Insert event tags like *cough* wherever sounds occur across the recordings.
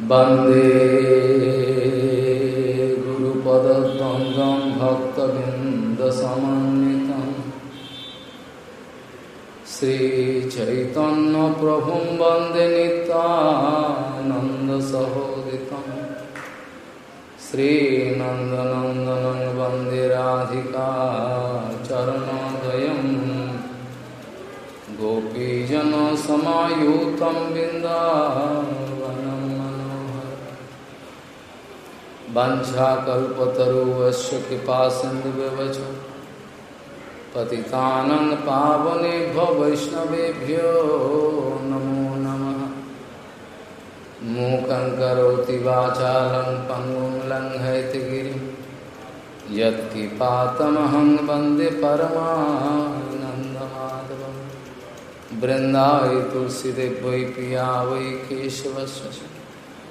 वंदे गुरुपदद्वन्द्वं भक्तबिन्दसमन्वितं। श्रीचैतन्यप्रभुं वंदे नितानन्दसहोदितं श्रीनन्दनन्दनं वंदे राधिका चरणोदयम् गोपीजनसमायुतं बिन्दावनं वञ्छाकल्पतरुवस्य कृपासिन्धुव्यवच पतितानं पावनेभ्यो वैष्णवेभ्यो नमो नमः। मूकं करोति वाचालं पङ्गुं लङ्घयति गिरिं। यत्किपातमहं वंदे तुलसीदेव वै पिया वै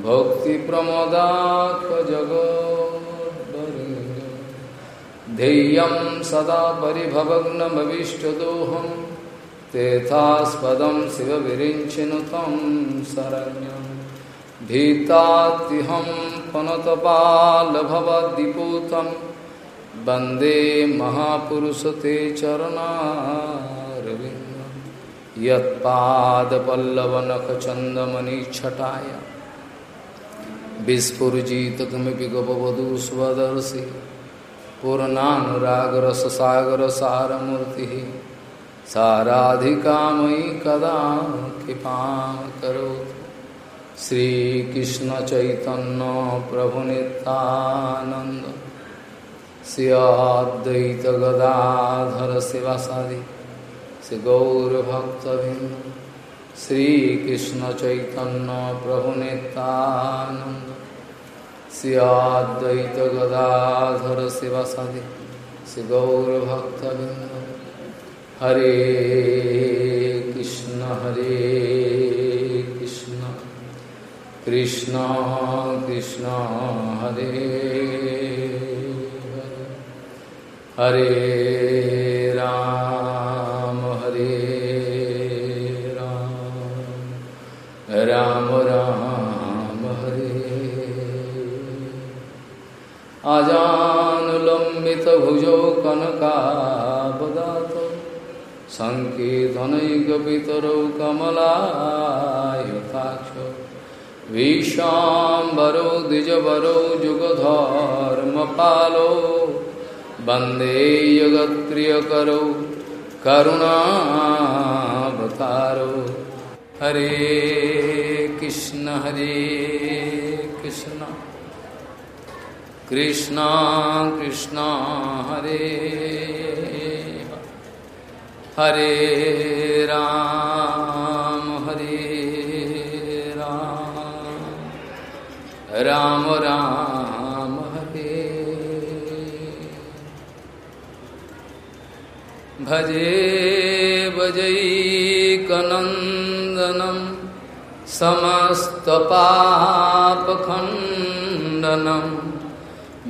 भक्तिप्रमदाखजगोद्वरेण्य ध्येयं सदा परिभवग्नमविष्टदोहं तेथास्पदं शिवविरिञ्चिनु तं शरण्यं। भीतात्यहं पनतपालभवद्दिपूतं वंदे महापुरुषते चरणारविन्दम् यत्पादपल्लवनखचन्दमणिच्छटाय विस्फुजितकिमपि गपवधू स्वदर्शि। पूर्णानुरागरससागरसारमूर्तिः। साराधिका मयि कदा कृपां करोतु श्रीकृष्णचैतन्यप्रभुनितानन्द श्री अद्वैतगदाधर शिवासादि श्री गौरभक्तबिंद श्रीकृष्ण चैतन्य प्रभु नित्यानंद श्री गदाधर शिवासादि श्री गौरभक्तबिंद हरे कृष्ण हरे कृष्ण। कृष्ण कृष्ण हरे। हरे अजानुलम्बितभुजौ कनकावदात सङ्कीर्तनैकपितरौ कमलायुताक्ष विशाम्बरौ द्विजवरौ जुगधर्मपालो। वंदे जगत्प्रियकरौ करुणावतारो। हरे कृष्ण हरे कृष्ण। कृष्ण कृष्ण हरे। हरे राम हरे राम। राम राम हरे। भजे भजैकनन्दनं समस्तपापखण्डनं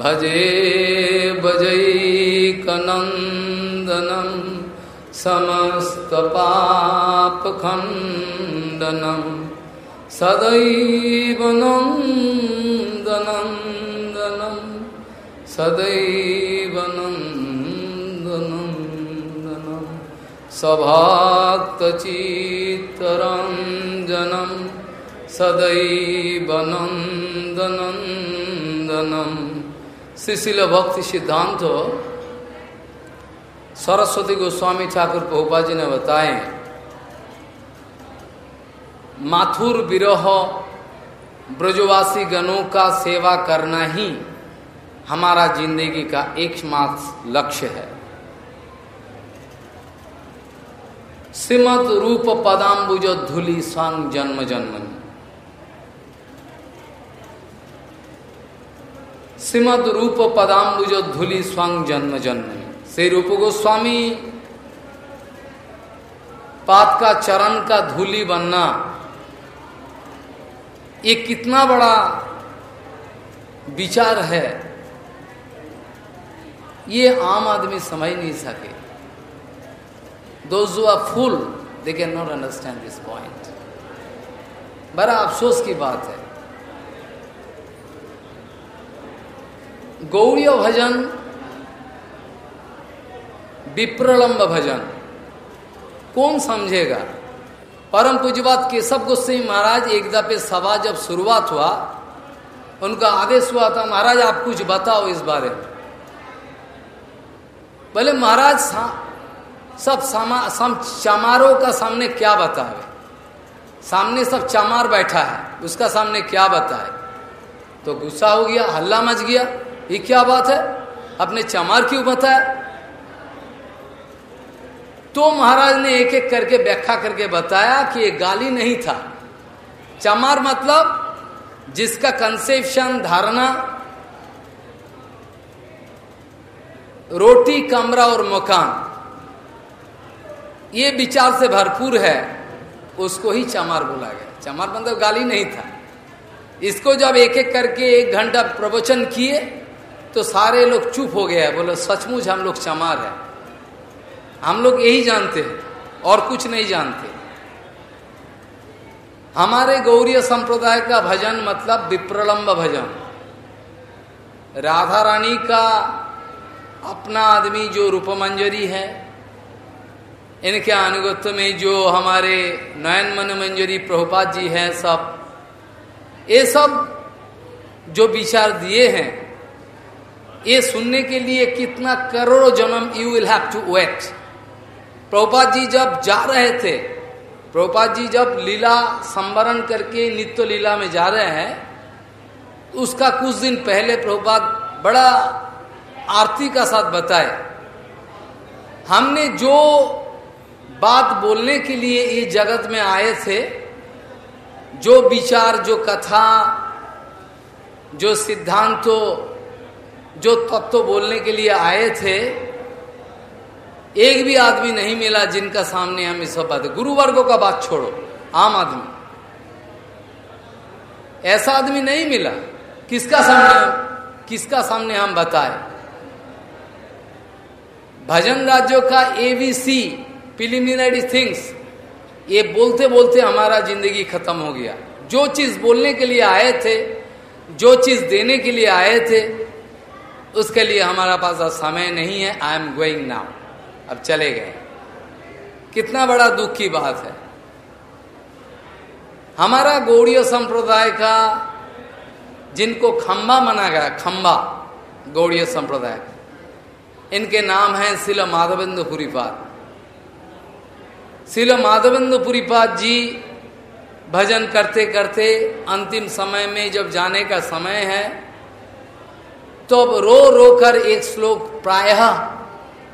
भजे भजैकनन्दनं समस्तपापखण्डनं सदैव नन्दनन्दनं सदैव नन्दनम् सभाक्तचित्तरञ्जनं सदैव नन्दनन्दनं। शिशिल भक्ति सिद्धांत सरस्वती गोस्वामी ठाकुर पहुपा जी ने बताए। माथुर विरह ब्रजवासी गणों का सेवा करना ही हमारा ज़िंदगी का एकमात्र लक्ष्य है। श्रीमद रूप पदाम्बुज धूलि संग जन्म जन्म श्रीमद रूप पदाम्बुज धुली स्वंग जन्म जन्म। श्री रूप गोस्वामी पात का चरण का धूली बनना, ये कितना बड़ा विचार है। ये आम आदमी समझ नहीं सके। Those are fool they can not understand this point बड़ा अफसोस की बात है। गौरी भजन विप्रलम्ब भजन। कौन समझेगा? परम पूजवात केशव गोस्वामी महाराज एक दफे सभा जब शुरुआत हुआ उनका आदेश हुआ था महाराज आप कुछ बताओ इस बारे में। बोले महाराज सा, सब समा, सम चमारों का सामने क्या बतावे सामने सब चमार बैठा है उसका सामने क्या बताए? तो गुस्सा हो गया हल्ला मच गया। ये क्या बात है? अपने चमार क्यों बताया? तो महाराज ने एक एक करके व्याख्या करके बताया कि ये गाली नहीं था। चमार मतलब जिसका कंसेप्शन धारणा, रोटी, कमरा और मकान, ये विचार से भरपूर है, उसको ही चमार बोला गया। चमार मतलब गाली नहीं था। इसको जब एक एक करके एक घंटा प्रवचन किए तो सारे लोग चुप हो गए बोले, सचमुच हम लोग चमार है। हम लोग यही जानते हैं और कुछ नहीं जानते। हमारे गौरीय संप्रदाय का भजन मतलब विप्रलंब भजन। राधा रानी का अपना आदमी जो रूपमंजरी है, इनके अनुगत्य में जो हमारे नयन मन मंजरी प्रभुपाद जी हैं सब, ये सब जो विचार दिए हैं ये सुनने के लिए कितना करोड़ों जन्म you will have to wait Prabhupada ji जब जा रहे थे, प्रभुपाद जी जब लीला संवरण करके नित्य लीला में जा रहे हैं, उसका कुछ दिन पहले प्रभुपाद बड़ा आरती का साथ बताए। हमने जो बात बोलने के लिए ये जगत में आए थे, जो विचार, जो कथा, जो सिद्धांतों जो तत्व बोलने के लिए आए थे, एक भी आदमी नहीं मिला जिनका सामने हम इस बात गुरु वर्गों का बात छोड़ो, आम आदमी। ऐसा आदमी नहीं मिला। किसका सामने किसका सामने हम बताए? भजन राज्यों का एबीसी प्रिलिमिनरी थिंग्स ये बोलते बोलते हमारा ज़िंदगी खत्म हो गया। जो चीज़ बोलने के लिए आए थे, जो चीज़ देने के लिए आए थे उसके लिए हमारा पास अब समय नहीं है। आई एम गोइंग नाउ अब चले गए। कितना बड़ा दुख की बात है। हमारा गौड़ीय संप्रदाय का जिनको खंबा माना गया, खंबा, गौड़ीय संप्रदाय, इनके नाम हैं शिल माधवेंद्र पुरीपाद शिल माधवेंद्र पुरीपाद जी भजन करते करते अंतिम समय में जब जाने का समय है तो रो रो कर एक श्लोक प्राय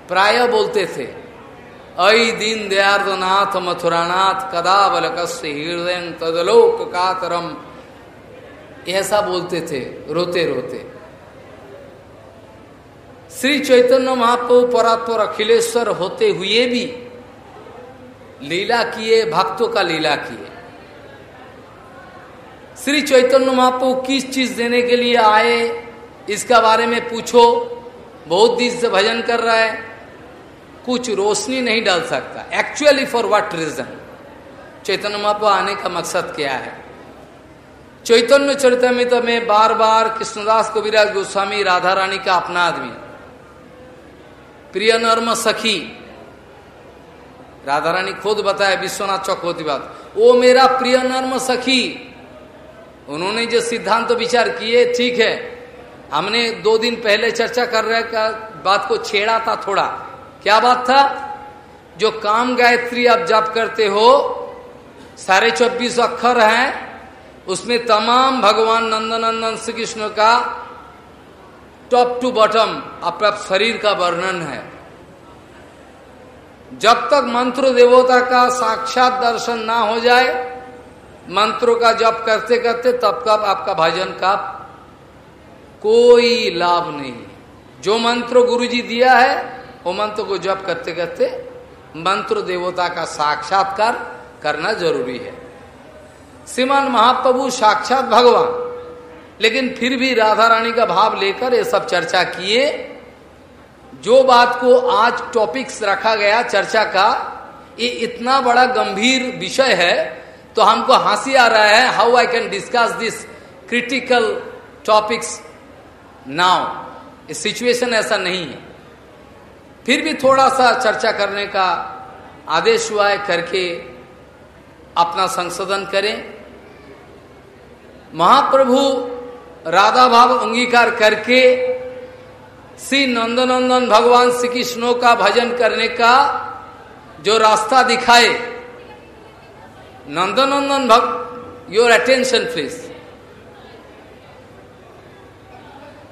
प्राय बोलते थे। अय दीन दयार्दनाथ मथुरानाथ कदा बलकस्य हृदय तदलोक कातरम ऐसा बोलते थे, रोते रोते। श्री चैतन्य महाप्रभु परात्पर अखिलेश्वर होते हुए भी लीला किए, भक्तों का लीला किए। श्री चैतन्य महाप्रभु किस चीज़ देने के लिए आए? इसका बारे में पूछो, बहुत दिन से भजन कर रहा है, कुछ रोशनी नहीं डाल सकता। Actually for what reason Chaitanya Mahaprabhu आने का मकसद क्या है? चैतन्य चरितमित में बार बार कृष्णदास कविराज गोस्वामी राधा रानी का अपना आदमी। प्रिय नर्म सखी राधा रानी खुद बताया विश्वनाथ चक्रवर्ती बात। वो मेरा प्रिय नर्म सखी, उन्होंने जो सिद्धांत तो विचार किए, ठीक है हमने दो दिन पहले चर्चा कर रहे का बात को छेड़ा था थोड़ा। क्या बात था? जो काम गायत्री आप जप करते हो साढ़े चौबीस अक्षर हैं, उसमें तमाम भगवान नंदनंदन श्री कृष्ण का टॉप टू बॉटम अपना शरीर का वर्णन है। जब तक मंत्र देवता का साक्षात दर्शन ना हो जाए, मंत्रों का जप करते करते तब कब आपका भजन का कोई लाभ नहीं। जो मंत्र गुरु जी दिया है, वो मंत्र को जप करते करते मंत्र देवता का साक्षात्कार करना ज़रूरी है। श्रीमान महाप्रभु साक्षात भगवान। लेकिन फिर भी राधा रानी का भाव लेकर ये सब चर्चा किए। जो बात को आज टॉपिक्स रखा गया चर्चा का, ये इतना बड़ा गंभीर विषय है तो हमको हँसी आ रहा है how I can discuss this critical topics now situation ऐसा नहीं है। फिर भी थोड़ा सा चर्चा करने का आदेश हुआ है, करके अपना संशोधन करें। महाप्रभु राधा भाव अंगीकार करके श्री नंदनंदन भगवान श्री कृष्णों का भजन करने का जो रास्ता दिखाए। नंदनंदन भग योर अटेंशन प्लीज़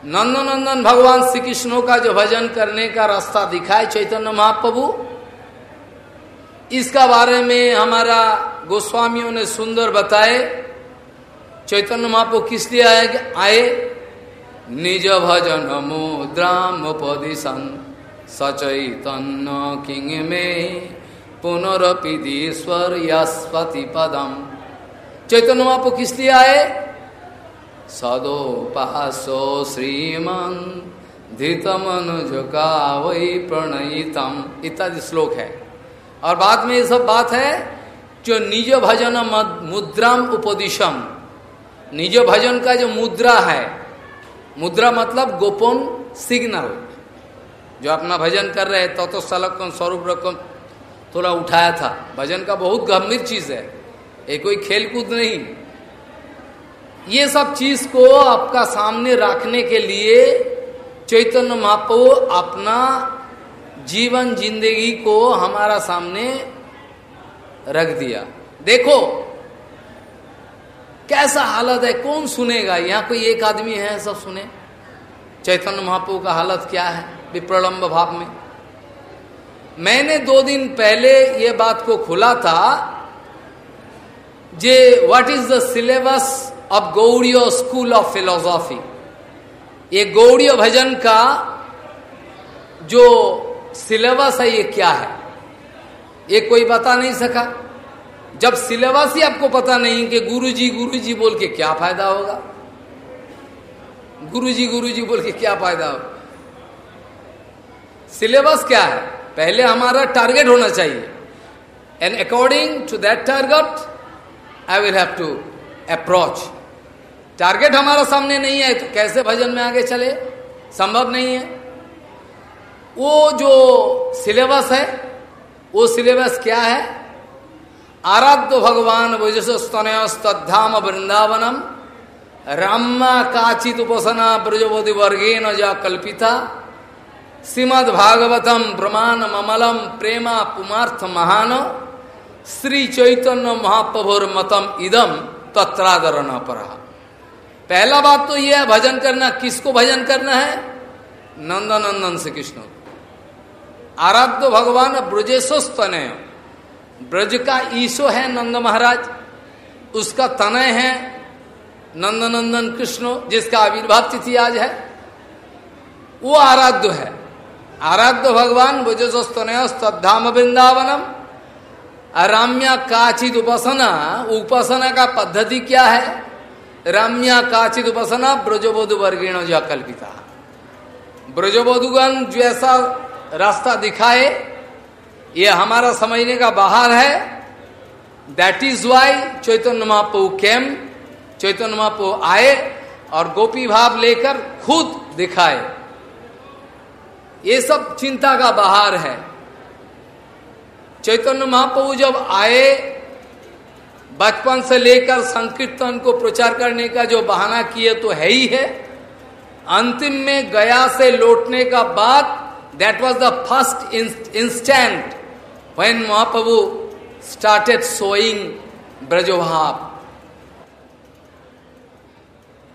नंदनंदन भगवान श्री कृष्णों का जो भजन करने का रास्ता दिखाए चैतन्य महाप्रभु, इसका बारे में हमारा गोस्वामियों ने सुंदर बताए। चैतन्य महाप्रभु किस लिए आए आए? निज भजन मुद्राम उपदिशन सचैतन्य किंग में पुनरपिदीश्वर यस्पति पदम चैतन्य महाप्रभु किस लिए आए? सदोपासो श्रीमन धृतमनुज का वही प्रणयितम इत्यादि श्लोक है। और बाद में ये सब बात है जो निज भजन मुद्राम उपदिशम। निज भजन का जो मुद्रा है, मुद्रा मतलब गोपन सिग्नल। जो अपना भजन कर रहे तो तो सलक स्वरूप रकम थोड़ा उठाया था। भजन का बहुत गंभीर चीज़ है। ये कोई खेलकूद नहीं। ये सब चीज़ को आपका सामने रखने के लिए चैतन्य महाप्रभु अपना जीवन ज़िंदगी को हमारा सामने रख दिया। देखो, कैसा हालत है, कौन सुनेगा? यहाँ कोई एक आदमी है, सब सुने। चैतन्य महाप्रभु का हालत क्या है, विप्रलंब भाव में। मैंने दो दिन पहले ये बात को खुला था, जे what is the syllabus of Gaudiya school of philosophy. ये गौड़ियो भजन का जो सिलेबस है, ये क्या है? ये कोई बता नहीं सका। जब सिलेबस ही आपको पता नहीं कि गुरुजी गुरुजी बोल के क्या फ़ायदा होगा? गुरुजी गुरुजी बोल के क्या फ़ायदा होगा? सिलेबस क्या है? पहले हमारा टारगेट होना चाहिए। And according to that target I will have to approach target हमारा सामने नहीं है तो कैसे भजन में आगे चले? संभव नहीं है। वो जो सिलेबस है, वो सिलेबस क्या है? आराध्य भगवान स्तनयस्तधाम वृंदावनम रामा काचित उपासना ब्रजवधि वर्गे न जा कल्पिता, श्रीमद भागवतम प्रमाण ममलम प्रेमा पुमार्थ महान, श्री चैतन्य महाप्रभुर मतम इदम तत्रादर न परा पहला बात तो यह है, भजन करना, किसको भजन करना है? नंदनंदन से कृष्ण आराध्य भगवान ब्रजेशोस्तनय ब्रज का ईशो है नंद महाराज। उसका तनय है नंदनंदन कृष्ण, जिसका आविर्भाव तिथि आज है। वो आराध्य है। आराध्य भगवान भुजस्तनय तद्धाम वृंदावनम। अराम्या काचित उपासना उपासना का पद्धति क्या है? राम्या काचित उपासना ब्रजबोधु वर्गीण जो कल्पिता। ब्रजबोधुगण जैसा रास्ता दिखाए, ये हमारा समझने का बाहर है। That is why Chaitanya Mahaprabhu came, Chaitanya Mahaprabhu आए और गोपी भाव लेकर खुद दिखाए। ये सब चिंता का बाहर है। चैतन्य महाप्रभु जब आए बचपन से लेकर संकीर्तन को प्रचार करने का जो बहाना किए तो है ही है अंतिम में गया से लौटने का बाद that was the first instant when Mahaprabhu started sowing Brajobhav.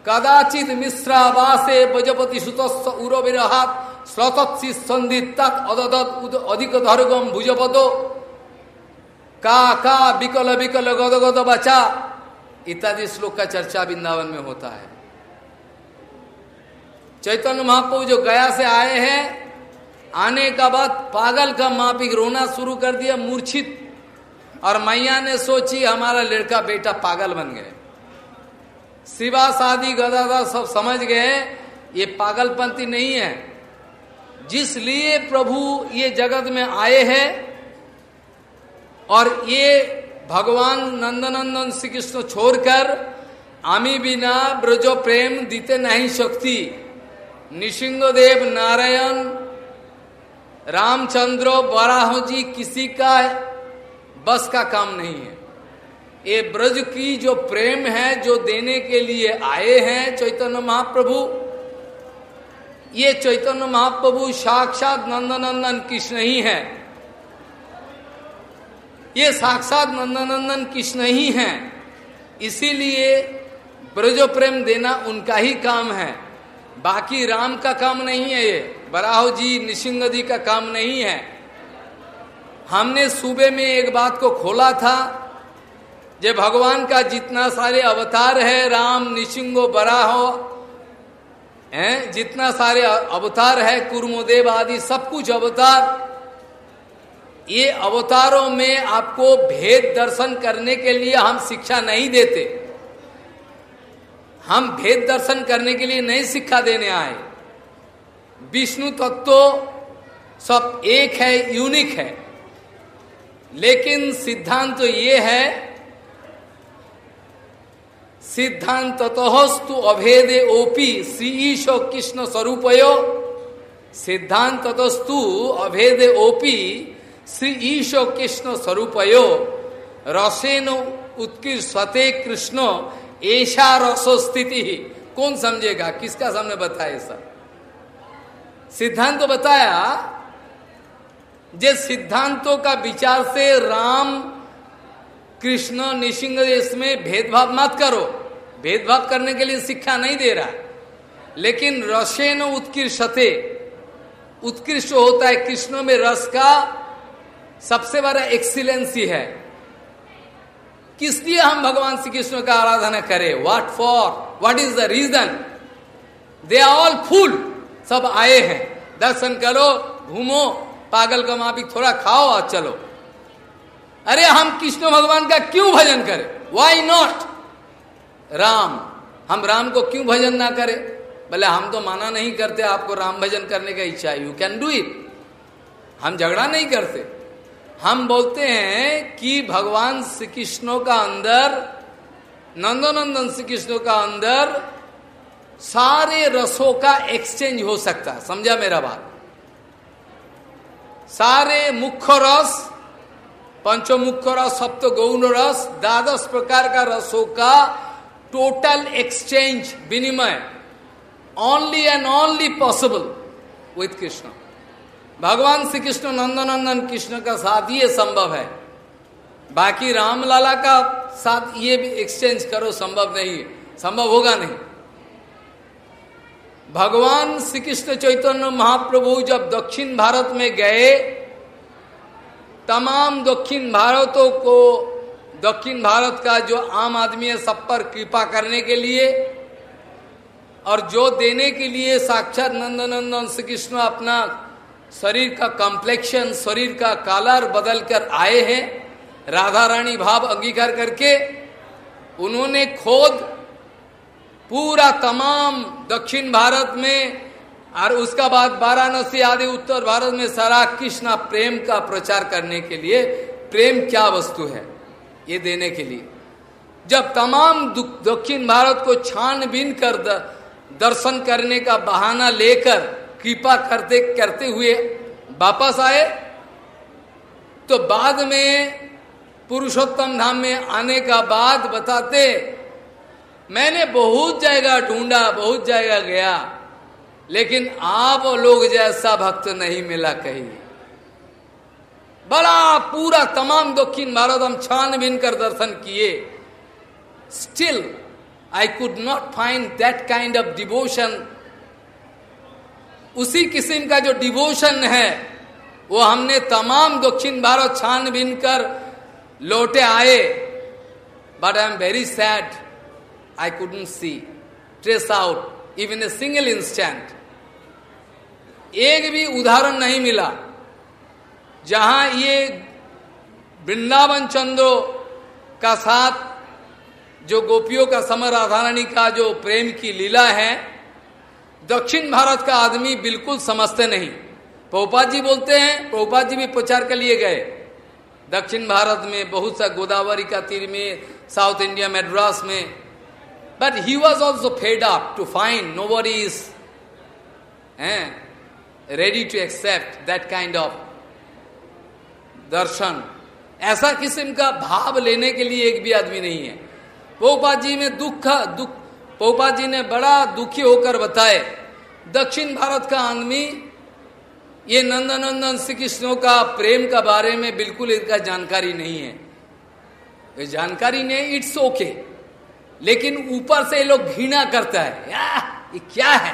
कदाचित मिश्रावासे बजपति सुतस्थ उर विरहात श्रोतत्सी संदित्तात अददत अधिक धर्गम भुजपदो का का, बिकल बिकल गद गद बचा इत्यादि श्लोक का चर्चा वृंदावन में होता है। चैतन्य महाप्रभु जो गया से आए हैं, आने का बाद पागल का मापिक रोना शुरू कर दिया, मूर्छित। और मैया ने सोची, हमारा लड़का बेटा पागल बन गए। शिवा शादी गदादा सब समझ गए, ये पागलपंथी नहीं है। जिसलिए प्रभु ये जगत में आए हैं और ये भगवान नंदनंदन श्री कृष्ण छोड़कर आमी बिना ब्रजो प्रेम दीते नहीं शक्ति। निशिंगदेव नारायण, रामचंद्र बराह जी किसी का बस का काम नहीं है। ये ब्रज की जो प्रेम है, जो देने के लिए आए हैं चैतन्य महाप्रभु, ये चैतन्य महाप्रभु साक्षात नंदनंदन कृष्ण ही है। ये साक्षात नंदनंदन कृष्ण ही है। इसीलिए ब्रजो प्रेम देना उनका ही काम है। बाकी राम का काम नहीं है ये, बराहो जी निशिंग जी का काम नहीं है। हमने सुबह में एक बात को खोला था जे भगवान का जितना सारे अवतार है, राम निशिंगो बराहो, हैं, जितना सारे अवतार है, कुर्मोदेव आदि, सब कुछ अवतार ये अवतारों में आपको भेद दर्शन करने के लिए हम शिक्षा नहीं देते। हम भेद दर्शन करने के लिए नहीं शिक्षा देने आए। विष्णु तत्व तो सब एक है, यूनिक है। लेकिन सिद्धांत तो ये है सिद्धांत ततस्तु अभेदे ओपी श्री ईशो कृष्ण स्वरूपयो। सिद्धांत ततस्तु अभेदे ओपी श्री ईशो कृष्ण स्वरूपयो, रसेन उत्कृष्टे कृष्ण ऐसा रसो स्थिति। कौन समझेगा? किसका सामने बताया सब सिद्धांत तो बताया जे सिद्धांतों का विचार से राम, कृष्ण निशिंग इसमें भेदभाव मत करो। भेदभाव करने के लिए शिक्षा नहीं दे रहा। लेकिन रसेन उत्कृष्टते उत्कृष्ट होता है कृष्ण में रस का सबसे बड़ा एक्सीलेंसी है। किस लिए हम भगवान श्री कृष्ण का आराधना करें? What for what is the reason they are all fool सब आए हैं। दर्शन करो, घूमो, पागल का माफ़ी थोड़ा खाओ और चलो। अरे हम कृष्ण भगवान का क्यों भजन करें? वाई नॉट राम, हम राम को क्यों भजन ना करें? भले हम तो माना नहीं करते, आपको राम भजन करने का इच्छा यू कैन डू इट हम झगड़ा नहीं करते। हम बोलते हैं कि भगवान श्री कृष्णों का अंदर, नंदनंदन श्री कृष्णों का अंदर सारे रसों का एक्सचेंज हो सकता है। समझा मेरा बात? सारे मुख्य रस, पंचमुख्य रस सप्त गौण रस, द्वादश प्रकार का रसों का टोटल एक्सचेंज विनिमय। Only and only possible with Krishna भगवान श्री कृष्ण नंदनंदन कृष्ण का साथ ये संभव है। बाकी रामलाला का साथ ये भी एक्सचेंज करो, संभव नहीं, संभव होगा नहीं। भगवान श्री कृष्ण चैतन्य महाप्रभु जब दक्षिण भारत में गए, तमाम दक्षिण भारतों को, दक्षिण भारत का जो आम आदमी है, सब पर कृपा करने के लिए और जो देने के लिए साक्षात नंदनंदन श्री कृष्ण अपना शरीर का कॉम्प्लेक्शन शरीर का कालर बदल कर आए हैं। राधा रानी भाव अंगीकार करके उन्होंने खोद पूरा तमाम दक्षिण भारत में और उसका बाद वाराणसी आदि उत्तर भारत में सारा कृष्णा प्रेम का प्रचार करने के लिए प्रेम क्या वस्तु है ये देने के लिए। जब तमाम दक्षिण भारत को छानबीन कर दर्शन करने का बहाना लेकर कृपा करते करते हुए वापस आए तो बाद में पुरुषोत्तम धाम में आने का बाद बताते, मैंने बहुत जगह ढूंढा, बहुत जगह गया, लेकिन आप लोग जैसा भक्त नहीं मिला कहीं। बड़ा पूरा तमाम दक्षिण भारत हम छानबीन कर दर्शन किए। Still I could not find that kind of devotion उसी किस्म का जो डिवोशन है, वो हमने तमाम दक्षिण भारत छानबीन कर लौटे आए। But I am very sad I couldn't see trace out even a single instant एक भी उदाहरण नहीं मिला। जहाँ ये वृंदावन चंद्रो का साथ, जो गोपियों का समर राधारानी का जो प्रेम की लीला है दक्षिण भारत का आदमी बिल्कुल समझते नहीं। पोपा जी बोलते हैं पोपा जी भी प्रचार के लिए गए। दक्षिण भारत में बहुत सा गोदावरी का तीर में, साउथ इंडिया मेड्रास में। But he was also fed up to find nobody is ready to accept that kind of दर्शन। ऐसा किस्म का भाव लेने के लिए एक भी आदमी नहीं है। पोपा जी में दुख दुख पोपा जी ने बड़ा दुखी होकर बताए दक्षिण भारत का आदमी ये नंदनंदन श्री कृष्णों का प्रेम का बारे में बिल्कुल इनका जानकारी नहीं है। ये जानकारी नहीं इट्स ओके लेकिन ऊपर से ये लोग घृणा करता है या, ये क्या है?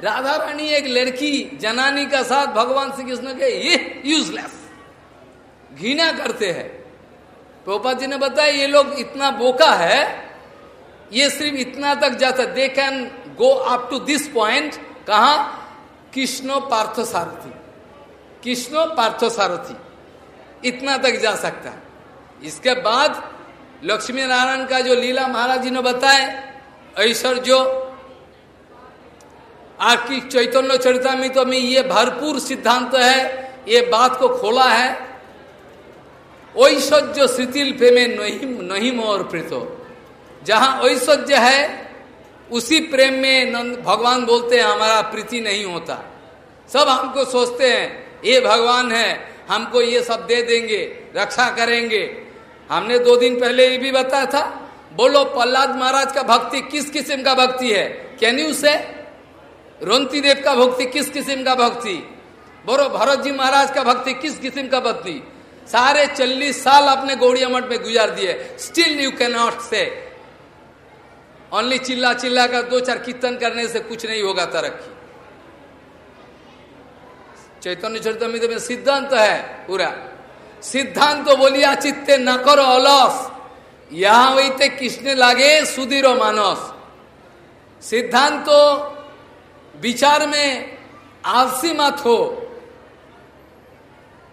राधा रानी एक लड़की जनानी का साथ भगवान श्री कृष्ण के ये यूजलेस घृणा करते हैं। प्रोपा जी ने बताया ये लोग इतना बोका है ये सिर्फ़ इतना तक जाता they can go up to this point कहा? कृष्णो पार्थ सारथी कृष्णो पार्थ सारथी इतना तक जा सकता। है इसके बाद लक्ष्मी नारायण का जो लीला महाराज जी ने बताए ऐश्वर्य आपकी चैतन्य चरिता में तो में ये भरपूर सिद्धांत है, ये बात को खोला है। ऐश्वर्य शिथिल प्रेमे नहीं नहीं मोर प्रीतो। जहाँ ऐश्वर्य है, उसी प्रेम में भगवान बोलते हैं, हमारा प्रीति नहीं होता। सब हमको सोचते हैं, ये भगवान है, हमको ये सब दे देंगे, रक्षा करेंगे। हमने दो दिन पहले ये भी बताया था, बोलो, प्रहलाद महाराज का भक्ति किस किस्म का भक्ति है? कैन यू से रोंती देव का भक्ति किस किस्म का भक्ति? बोलो, भरत जी महाराज का भक्ति किस किस्म का भक्ति? सारे चालीस साल अपने गौड़िया मठ में गुजार दिए। Still you can not say only चिल्ला चिल्ला कर दो चार कीर्तन करने से कुछ नहीं होगा तरक्की। चैतन्य चरितमित में सिद्धांत है, पूरा। सिद्धांत तो बोलिया, चित्ते न करो अलस यहाँ वही किसने लागे? सुधीर मानस। सिद्धांत तो विचार में आलसी मत हो।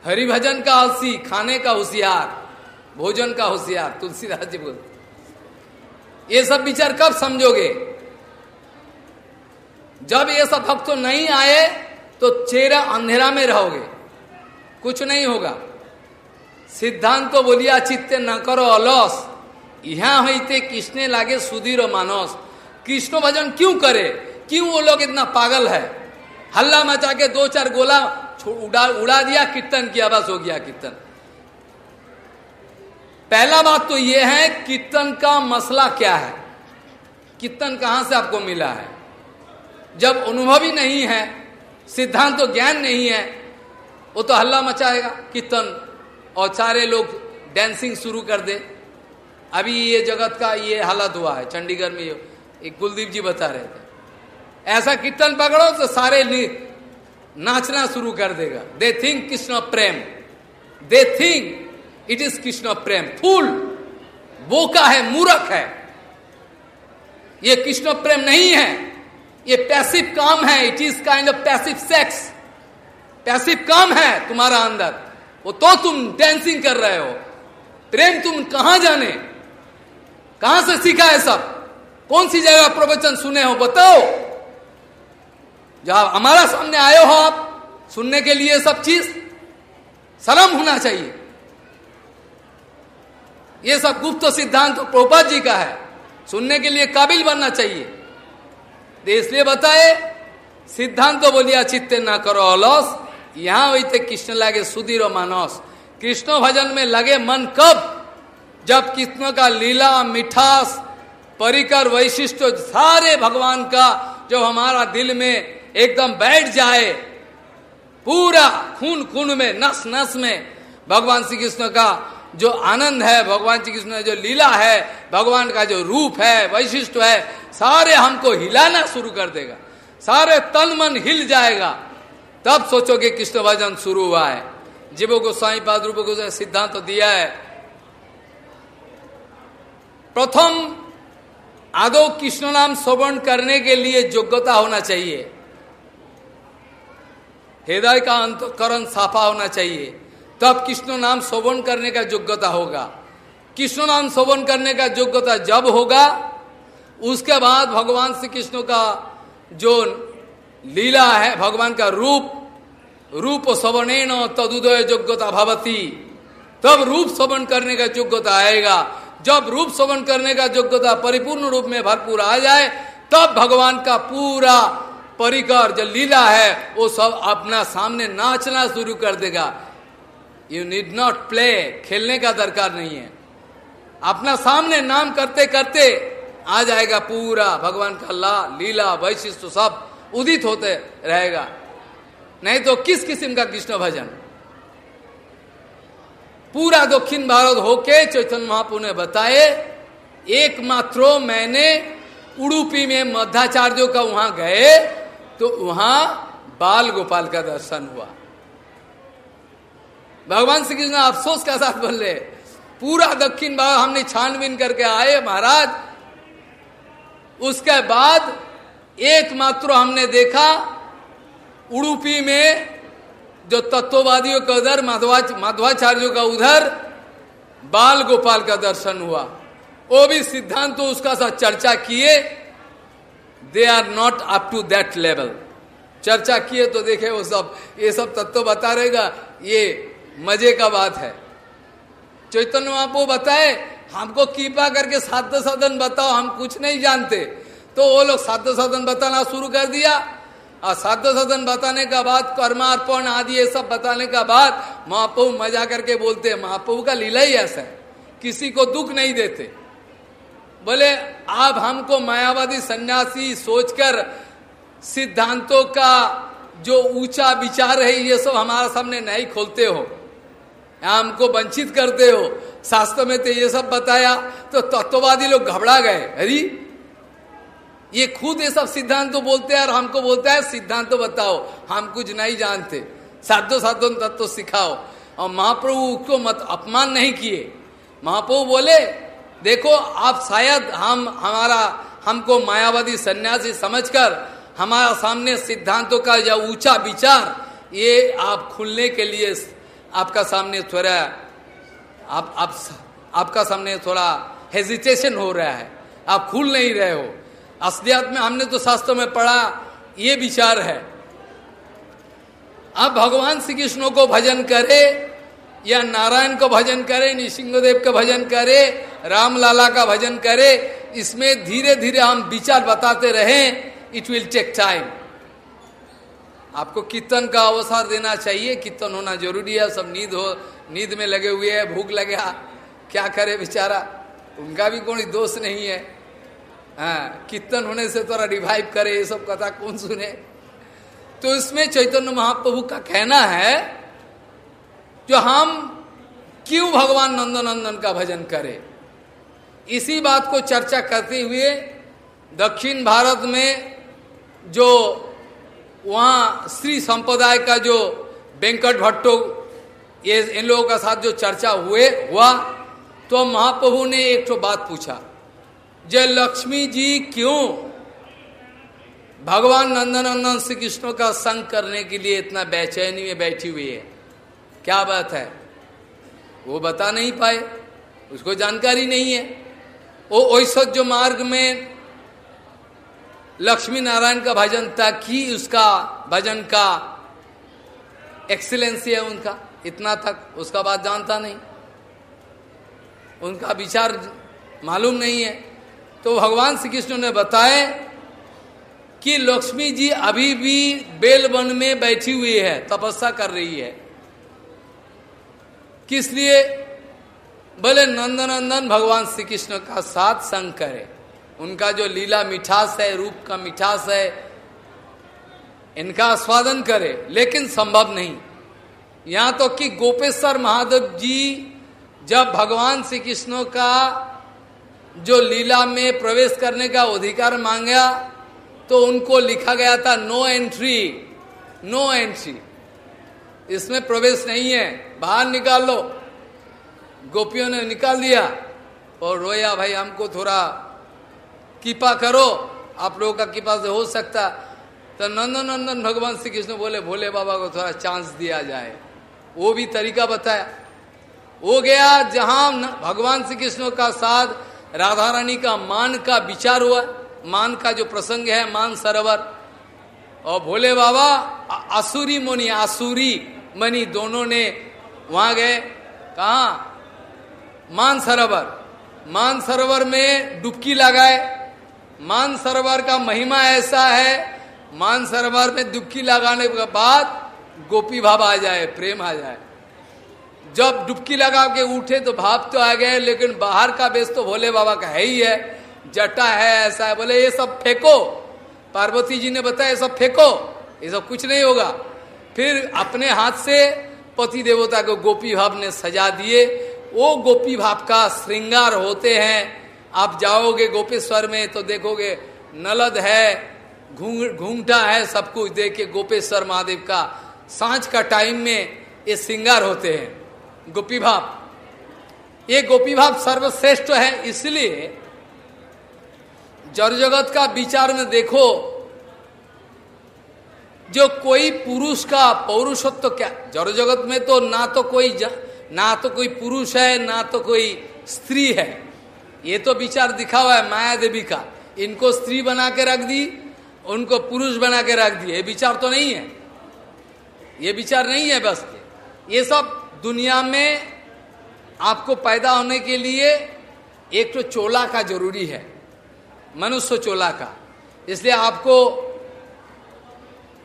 हरिभजन का आलसी, खाने का होशियार, भोजन का होशियार, तुलसीदास जी बोलते ये सब विचार कब समझोगे? जब ये सब भक्त नहीं आए तो चेहरा अंधेरा में रहोगे। कुछ नहीं होगा। सिद्धांत तो बोलिया, चित्ते न करो अलस। यहाँ होते कृष्ण लागे सुधीर मानस? कृष्ण भजन क्यों करे? क्यों वो लोग इतना पागल है? हल्ला मचा के दो चार गोला उड़ा उड़ा दिया, कीर्तन किया बस हो गया, कीर्तन। पहला बात तो यह है कीर्तन का मसला क्या है? कीर्तन कहाँ से आपको मिला है? जब अनुभव नहीं है, सिद्धांत तो ज्ञान नहीं है, वो तो हल्ला मचाएगा। कीर्तन और सारे लोग डांसिंग शुरू कर दे। अभी ये जगत का ये हालत हुआ है, चंडीगढ़ में एक कुलदीप जी बता रहे थे। ऐसा कीर्तन पकड़ो तो सारे नाचना शुरू कर देगा। They think Krishna Prem. They think it is Krishna Prem fool बोका है मूरख है ये कृष्ण प्रेम नहीं है. ये पैसिव काम है. It is kind of passive sex passive काम है तुम्हारा अंदर. वो तो तुम डांसिंग कर रहे हो. प्रेम तुम कहाँ जाने? कहाँ से सीखा है सब? कौन सी जगह प्रवचन सुने हो, बताओ? जब हमारा सामने आए हो आप, सुनने के लिए सब चीज़ शर्म होना चाहिए। ये सब गुप्त सिद्धांत तो प्रोपा जी का है। सुनने के लिए काबिल बनना चाहिए। तो इसलिए बताए, सिद्धांत तो बोलिया चित्ते ना करो अलौस। यहाँ वही थे कृष्ण लागे सुधीर मानस। कृष्ण भजन में लगे मन कब? जब कृष्ण का लीला, मिठास, परिकर, वैशिष्ट, सारे भगवान का जो हमारा दिल में एकदम बैठ जाए, पूरा खून खून में नस नस में, भगवान श्री कृष्ण का जो आनंद है, भगवान श्री कृष्ण जो लीला है, भगवान का जो रूप है वैशिष्ट है, सारे हमको हिलाना शुरू कर देगा। सारे तन मन हिल जाएगा। तब सोचोगे कृष्ण भजन शुरू हुआ है। जीवो को साई पाद को सिद्धांत तो दिया है। प्रथम, आदो कृष्ण नाम श्रवण करने के लिए योग्यता होना चाहिए। हृदय का अंतकरण साफा होना चाहिए। तब कृष्ण नाम श्रवण करने का योग्यता होगा? कृष्ण नाम श्रवण करने का योग्यता जब होगा, उसके बाद भगवान श्री कृष्ण का जो लीला है, भगवान का रूप रूप श्रवणेन तदुदय योग्यता भवती। तब रूप श्रवण करने का योग्यता आएगा। जब रूप श्रवण करने का योग्यता परिपूर्ण रूप में भरपूर आ जाए, तब भगवान का पूरा परिकर जो लीला है, वो सब अपना सामने नाचना शुरू कर देगा। यू नीड नॉट प्ले खेलने का दरकार नहीं है। अपना सामने नाम करते करते आ जाएगा पूरा भगवान का ला, लीला, वैशिष्ट सब उदित होते रहेगा। नहीं तो किस किस्म का कृष्ण भजन? पूरा दक्षिण भारत होके चैतन्य महापु ने बताए, एकमात्र मैंने उड़ुपी में मध्याचार्यों का वहाँ गए तो वहाँ बाल गोपाल का दर्शन हुआ। भगवान श्री कृष्ण, अफसोस के साथ बोल रहे पूरा दक्षिण भारत हमने छानबीन करके आए महाराज। उसके बाद एकमात्र हमने देखा, उड़ुपी में जो तत्ववादियों का उधर माधवाचार्यों का उधर बाल गोपाल का दर्शन हुआ। वो भी सिद्धांत तो उसका साथ चर्चा किए। They are not up to that level चर्चा किए तो देखे वो सब, ये सब तत्व बता रहेगा, ये मज़े का बात है। चैतन्य महापो बताए, हमको कृपा करके साध्य साधन बताओ, हम कुछ नहीं जानते। तो वो लोग साध्य साधन बताना शुरू कर दिया। और साध्य साधन बताने का बाद कर्मार्पण आदि ये सब बताने का बाद महाप्रभु मज़ा करके बोलते हैं महाप्रभु का लीला ही ऐसा है। किसी को दुख नहीं देते। बोले, आप हमको मायावादी सन्यासी सोचकर सिद्धांतों का जो ऊँचा विचार है, ये सब हमारा सामने नहीं खोलते हो। हमको वंचित करते हो। शास्त्र में तो ये सब बताया तो तत्ववादी लोग घबरा गए। अरे, ये खुद ये सब सिद्धांत तो बोलते हैं और हमको बोलता है, सिद्धांत तो बताओ, हम कुछ नहीं जानते। साधो साधो तत्व सिखाओ। और महाप्रभु उसको मत अपमान नहीं किए। महाप्रभु बोले, देखो, आप शायद हम, हमारा, हमको मायावादी सन्यासी समझकर हमारा सामने सिद्धांतों का या ऊँचा विचार, ये आप खुलने के लिए आपका सामने थोड़ा, आप आप, आपका सामने थोड़ा हेजिटेशन हो रहा है। आप खुल नहीं रहे हो। असलियत में हमने तो शास्त्रों में पढ़ा, ये विचार है। आप भगवान श्री कृष्ण को भजन करे, या नारायण को भजन करे, निसिंहदेव का भजन करे, रामलाला का भजन करे, इसमें धीरे धीरे हम विचार बताते रहे इट विल टेक टाइम आपको कीर्तन का अवसर देना चाहिए। कीर्तन होना ज़रूरी है। सब नींद हो, नींद में लगे हुए है। भूख लगे क्या करे बेचारा? उनका भी कोई दोष नहीं है। हाँ कीर्तन होने से थोड़ा रिवाइव करे, ये सब कथा कौन सुने? तो इसमें चैतन्य महाप्रभु का कहना है, जो हम क्यों भगवान नंदनंदन का भजन करें? इसी बात को चर्चा करते हुए दक्षिण भारत में जो वहाँ श्री संप्रदाय का जो वेंकट भट्टो, ये इन लोगों का साथ जो चर्चा हुए, हुआ तो महाप्रभु ने एक तो बात पूछा। जय लक्ष्मी जी, क्यों भगवान नंदन श्री कृष्ण का संग करने के लिए इतना बेचैनी में बैठी हुई है? क्या बात है? वो बता नहीं पाए, उसको जानकारी नहीं है। वो ऐश्वर्य मार्ग में लक्ष्मी नारायण का भजन तक ही उसका भजन का एक्सीलेंसी है उनका। इतना तक, उसका बात जानता नहीं। उनका विचार मालूम नहीं है। तो भगवान श्री कृष्ण ने बताए कि लक्ष्मी जी अभी भी बेलवन में बैठी हुई है, तपस्या कर रही है। किस लिए? बोले, नंदनंदन भगवान श्री कृष्ण का साथ संग करे। उनका जो लीला मिठास है, रूप का मिठास है, इनका आस्वादन करे, लेकिन संभव नहीं। यहाँ तो कि गोपेश्वर महादेव जी जब भगवान श्री कृष्ण का जो लीला में प्रवेश करने का अधिकार मांगा तो उनको लिखा गया था नो एंट्री नो एंट्री इसमें प्रवेश नहीं है। बाहर निकाल। लो गोपियों ने निकाल दिया और रोया, भाई, हमको थोड़ा कृपा करो। आप लोगों का कृपा से हो सकता। तो नंदन नंदन भगवान श्री कृष्ण बोले, भोले बाबा को थोड़ा चांस दिया जाए। वो भी तरीका बताया। वो गया जहाँ भगवान श्री कृष्ण का साथ राधा रानी का मान का विचार हुआ। मान का जो प्रसंग है, मान सरोवर। और भोले बाबा आसुरी मुनि, आसुरी मनी दोनों ने वहाँ गए। कहा? मान सरोवर। मान सरोवर में डुबकी लगाए। मान सरोवर का महिमा ऐसा है मान सरोवर में डुबकी लगाने के बाद गोपी भाव आ जाए, प्रेम आ जाए। जब डुबकी लगा के उठे तो भाव तो आ गए, लेकिन बाहर का बेस तो भोले बाबा का है ही है। जटा है, ऐसा है, बोले, ये सब फेंको। पार्वती जी ने बताया, ये सब फेंको, ये सब कुछ नहीं होगा। फिर अपने हाथ से पति देवता को गोपी भाव ने सजा दिए। वो गोपी भाव का श्रृंगार होते हैं आप जाओगे गोपेश्वर में तो देखोगे नलद है घूंघटा है सब कुछ देख के गोपेश्वर महादेव का। साँझ का टाइम में ये सिंगार होते हैं। गोपी भाव, ये गोपी भाव सर्वश्रेष्ठ है, इसलिए जड़ जगत का विचार में देखो, जो कोई पुरुष का पौरुषत्व तो क्या जड़ जगत में तो ना तो कोई ना तो कोई पुरुष है, ना तो कोई स्त्री है। ये तो विचार दिखा हुआ है, माया देवी का। इनको स्त्री बना के रख दी, उनको पुरुष बना के रख दिए ये विचार तो नहीं है। ये विचार नहीं है बस। ये सब दुनिया में आपको पैदा होने के लिए एक तो चोला का ज़रूरी है, मनुष्य चोला का। इसलिए आपको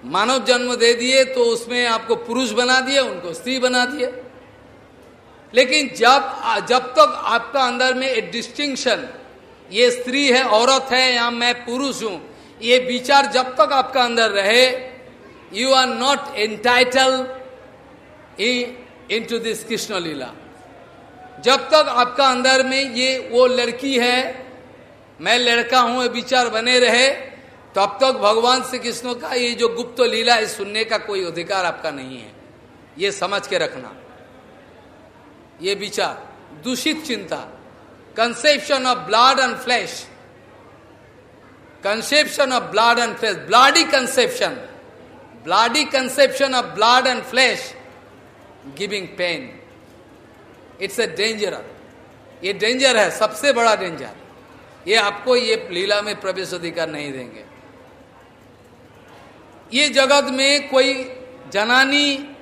मानव जन्म दे दिए तो उसमें आपको पुरुष बना दिए, उनको स्त्री बना दिए। लेकिन जब जब तक आपका अंदर में एक डिस्टिंक्शन ये स्त्री है, औरत है, या मैं पुरुष हूँ, ये विचार जब तक आपका अंदर रहे you are not entitle in to this Krishna लीला जब तक आपका अंदर में ये, वो लड़की है, मैं लड़का हूँ, ये विचार बने रहे, तब तक भगवान श्री कृष्ण का ये जो गुप्त लीला है, सुनने का कोई अधिकार आपका नहीं है। ये समझ के रखना। ये विचार, दूषित चिंता conception of blood and flesh conception of blood and flesh bloody conception bloody conception of blood and flesh giving pain it's a danger ये डेंजर है, सबसे बड़ा डेंजर ये आपको ये लीला में प्रवेश अधिकार नहीं देंगे. ये जगत में कोई जनानी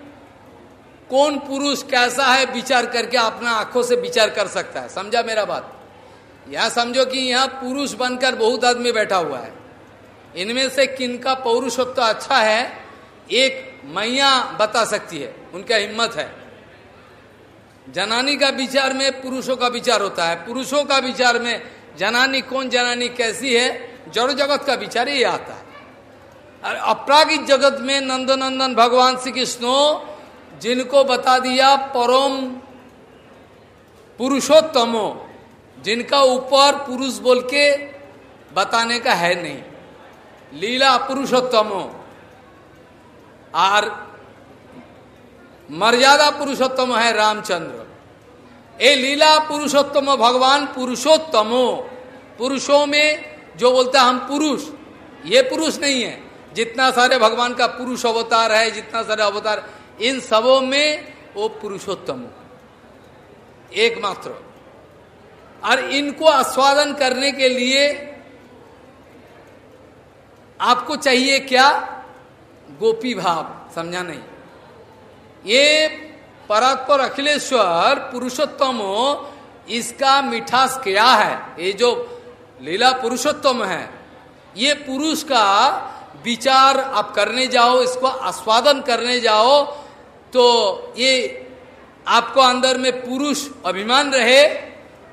कौन पुरुष कैसा है विचार करके अपना आँखों से विचार कर सकता है? समझा मेरा बात? यह समझो कि यहाँ पुरुष बनकर बहुत आदमी बैठा हुआ है। इनमें से किनका पौरुषत्व तो अच्छा है, एक मैया बता सकती है। उनका हिम्मत है। जनानी का विचार में पुरुषों का विचार होता है। पुरुषों का विचार में जनानी, कौन जनानी कैसी है, जड़ जगत का विचार ये आता है। अपरागिक जगत में नंदनंदन, भगवान श्री कृष्ण जिनको बता दिया परम पुरुषोत्तमो, जिनका ऊपर पुरुष बोल के बताने का है नहीं। लीला पुरुषोत्तमो और मर्यादा पुरुषोत्तम है रामचंद्र। ए लीला पुरुषोत्तम, भगवान पुरुषोत्तमो, पुरुषों में जो बोलता हम पुरुष, ये पुरुष नहीं है। जितना सारे भगवान का पुरुष अवतार है, जितना सारे अवतार इन सबों में वो पुरुषोत्तम एकमात्र। और इनको आस्वादन करने के लिए आपको चाहिए क्या? गोपी भाव, समझा नहीं? ये परात्पर अखिलेश्वर पुरुषोत्तम इसका मिठास क्या है? ये जो लीला पुरुषोत्तम है, ये पुरुष का विचार आप करने जाओ, इसको आस्वादन करने जाओ तो ये आपको अंदर में पुरुष अभिमान रहे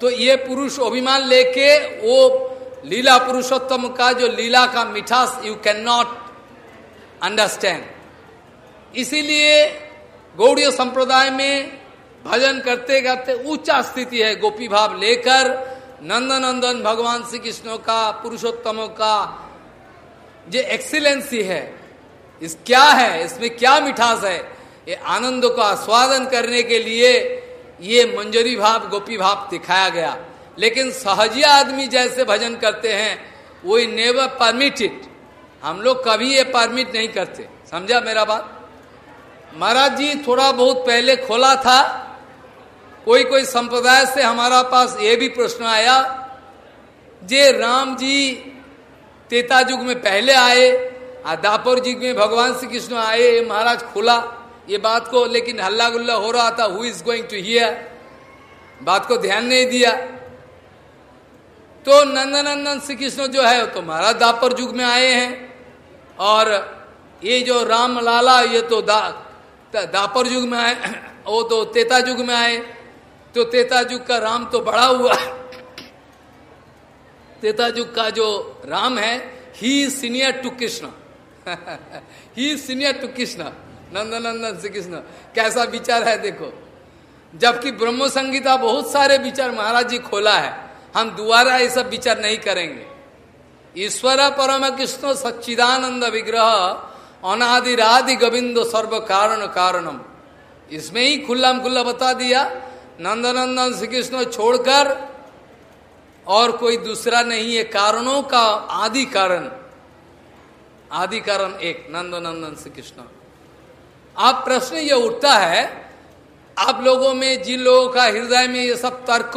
तो ये पुरुष अभिमान लेके वो लीला पुरुषोत्तम का जो लीला का मिठास यू कैन नॉट अंडरस्टैंड इसीलिए गौड़ीय संप्रदाय में भजन करते करते ऊँचा स्थिति है गोपी भाव लेकर नंदनंदन भगवान श्री कृष्ण का, पुरुषोत्तमों का जो एक्सीलेंसी है, इस क्या है, इसमें क्या मिठास है? ये आनंद को आस्वादन करने के लिए ये मंजरी भाव, गोपी भाव दिखाया गया। लेकिन सहजिया आदमी जैसे भजन करते हैं, वो नेवर परमिटेड हम लोग कभी ये परमिट नहीं करते। समझा मेरा बात? महाराज जी, थोड़ा बहुत पहले खोला था। कोई कोई संप्रदाय से हमारा पास ये भी प्रश्न आया जे राम जी तेता युग में पहले आए दापर युग में भगवान श्री कृष्ण आए महाराज खोला। ये बात को लेकिन हल्ला गुल्ला हो रहा था who is going to hear बात को ध्यान नहीं दिया। तो नंदनंदन श्री कृष्ण जो है तो महाराज दापर युग में आए हैं। और ये जो राम लाला ये तो दा दापर युग में आए, वो तो तेता युग में आए। तो तेता युग का राम तो बड़ा हुआ। तेता युग का जो राम है he senior to Krishna he senior to Krishna Nandanandan Shri Krishna कैसा विचार है देखो। जबकि ब्रह्म संगीता बहुत सारे विचार महाराज जी खोला है, हम दोबारा ये सब विचार नहीं करेंगे। ईश्वर परम कृष्ण सच्चिदानंद विग्रह अनादिरादि गोविंद सर्व कारण कारणम। इसमें ही खुल्ला खुल्ला बता दिया, नंदनंदन श्री कृष्ण छोड़कर और कोई दूसरा नहीं है, कारणों का आदि कारण। आदि कारण एक, नंदनंदन श्री कृष्ण आप प्रश्न ये उठता है, आप लोगों में जिन लोगों का हृदय में ये सब तर्क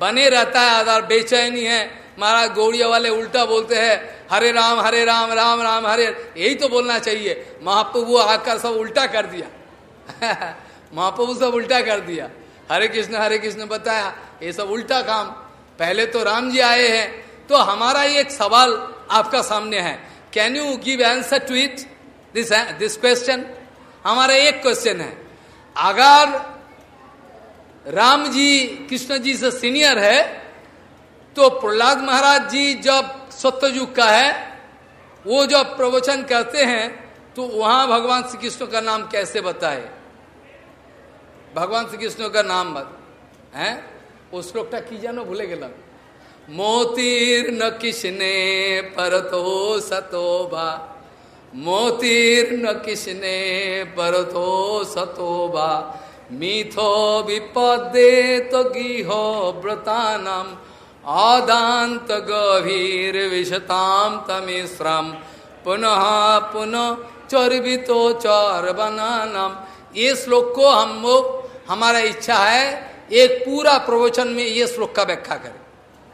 बने रहता है, आधार बेचैनी है, महाराज गौड़िया वाले उल्टा बोलते हैं, हरे राम हरे राम राम राम, हरे, यही तो बोलना चाहिए। महाप्रभु आकर सब उल्टा कर दिया। *laughs* महाप्रभु सब उल्टा कर दिया। हरे कृष्ण हरे कृष्ण, बताया, ये सब उल्टा काम। पहले तो राम जी आए हैं तो हमारा एक सवाल आपका सामने है। Can you give answer to it this this question हमारा एक क्वेश्चन है। अगर राम जी, कृष्ण जी से सीनियर है तो प्रहलाद महाराज जी जब सत्ययुग का है, वो जब प्रवचन करते हैं तो वहाँ भगवान श्री कृष्ण का नाम कैसे बताए? भगवान श्री कृष्ण का नाम बत है? वो श्लोकटा की जानो भूले गल मोतीर न किसने परतो सतोबा मोतीर न किसने परतो सतोबा? मिथो विपदे तो गिहो व्रतानाम आदांत गभीर विशताम तमिश्रम। पुनः पुनः चर्वितो चौर बनानम। ये श्लोक को हम लोग, हमारा इच्छा है, एक पूरा प्रवचन में ये श्लोक का व्याख्या करें।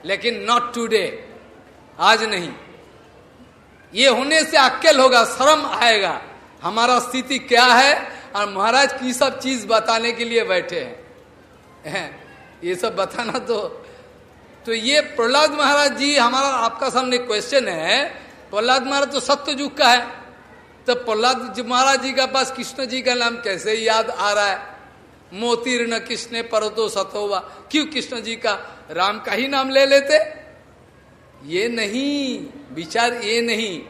लेकिन नॉट टुडे आज नहीं। ये होने से अक्ल होगा, शर्म आएगा। हमारा स्थिति क्या है? और महाराज की सब चीज़ बताने के लिए बैठे हैं। ये सब बताना तो तो ये प्रहलाद महाराज जी, हमारा आपका सामने क्वेश्चन है। प्रहलाद महाराज तो सत्य युग का है। तो प्रहलाद महाराज जी का पास कृष्ण जी का नाम कैसे याद आ रहा है? मोतीर न कृष्ण परतो सतोवा? क्यों कृष्ण जी का? राम का ही नाम ले लेते? ये नहीं। विचार ये नहीं।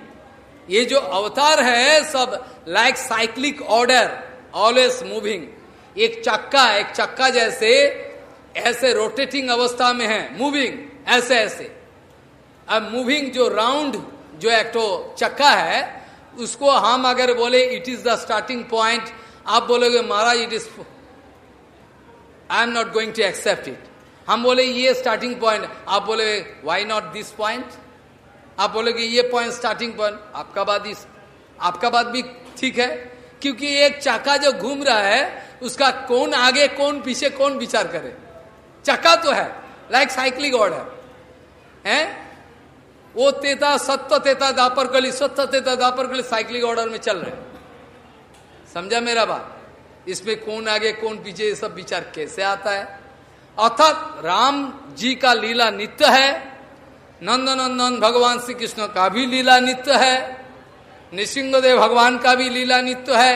ये जो अवतार है सब like cyclic order always moving एक चक्का एक चक्का जैसे, ऐसे रोटेटिंग अवस्था में है मूविंग ऐसे ऐसे। अब मूविंग जो राउंड जो एक तो चक्का है, उसको हम अगर बोले it is the starting point आप बोलोगे, महाराज it is I am not going to accept it हम बोले, ये स्टार्टिंग पॉइंट आप बोले वाई नॉट दिस पॉइंट आप बोलोगे, ये पॉइंट स्टार्टिंग पॉइंट आपका बात इस आपका बात भी ठीक है, क्योंकि एक चाका जो घूम रहा है, उसका कौन आगे, कौन पीछे, कौन विचार करे। चक्का तो है लाइक साइक्लिंग ऑर्डर है? वो तेता सत्य तेता, दापर कली सत्य तेता, दापर कली साइक्लिंग ऑर्डर में चल रहे समझा मेरा बात? इसमें कौन आगे, कौन पीछे, ये सब विचार कैसे आता है? अर्थात राम जी का लीला नित्य है नंदनंदन भगवान श्री कृष्ण का भी लीला नित्य है, निसिंहदेव भगवान का भी लीला नित्य है,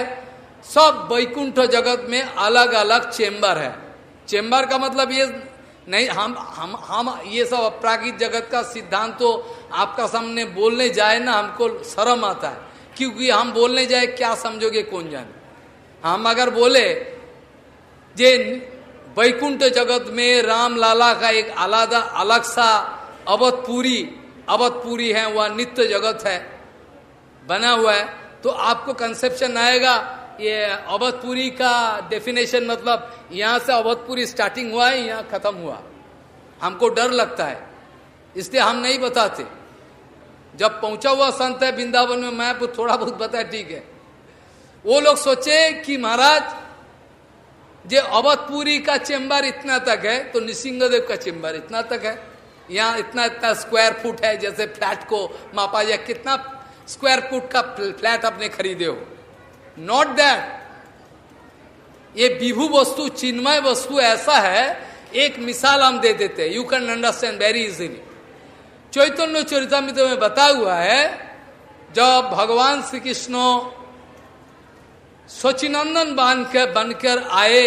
सब वैकुंठ जगत में अलग अलग चेंबर है। चेंबर का मतलब ये नहीं, हम हम हम ये सब अपरागिक जगत का सिद्धांत तो आपका सामने बोलने जाए ना, हमको शर्म आता है। क्योंकि हम बोलने जाए, क्या समझोगे कौन जाने? हम अगर बोले, जे वैकुंठ जगत में राम लाला का एक अलादा अलग सा अवधपुरी अवधपुरी है, वह नित्य जगत है। बना हुआ है। तो आपको कंसेप्शन आएगा, ये अवधपुरी का डेफिनेशन मतलब यहाँ से अवधपुरी स्टार्टिंग हुआ है, यहाँ खत्म हुआ। हमको डर लगता है। इसलिए हम नहीं बताते। जब पहुँचा हुआ संत है वृंदावन में, मैं थोड़ा बहुत बताया, ठीक है। वो लोग सोचे कि महाराज जे अवधपुरी का चेम्बर इतना तक है तो निसिंहदेव का चेम्बर इतना तक है। यहाँ इतना इतना स्क्वायर फुट है, जैसे फ्लैट को मापा जाए, कितना स्क्वायर फुट का फ्लैट आपने खरीदे हो। नॉट दैट ये विभू वस्तु, चिन्मय वस्तु ऐसा है, एक मिसाल हम दे देते हैं। You can understand very easily Chaitanya Charitamrita में तुम्हें बता हुआ है, जब भगवान श्री कृष्ण स्वचिनंदन बनकर बनकर आए,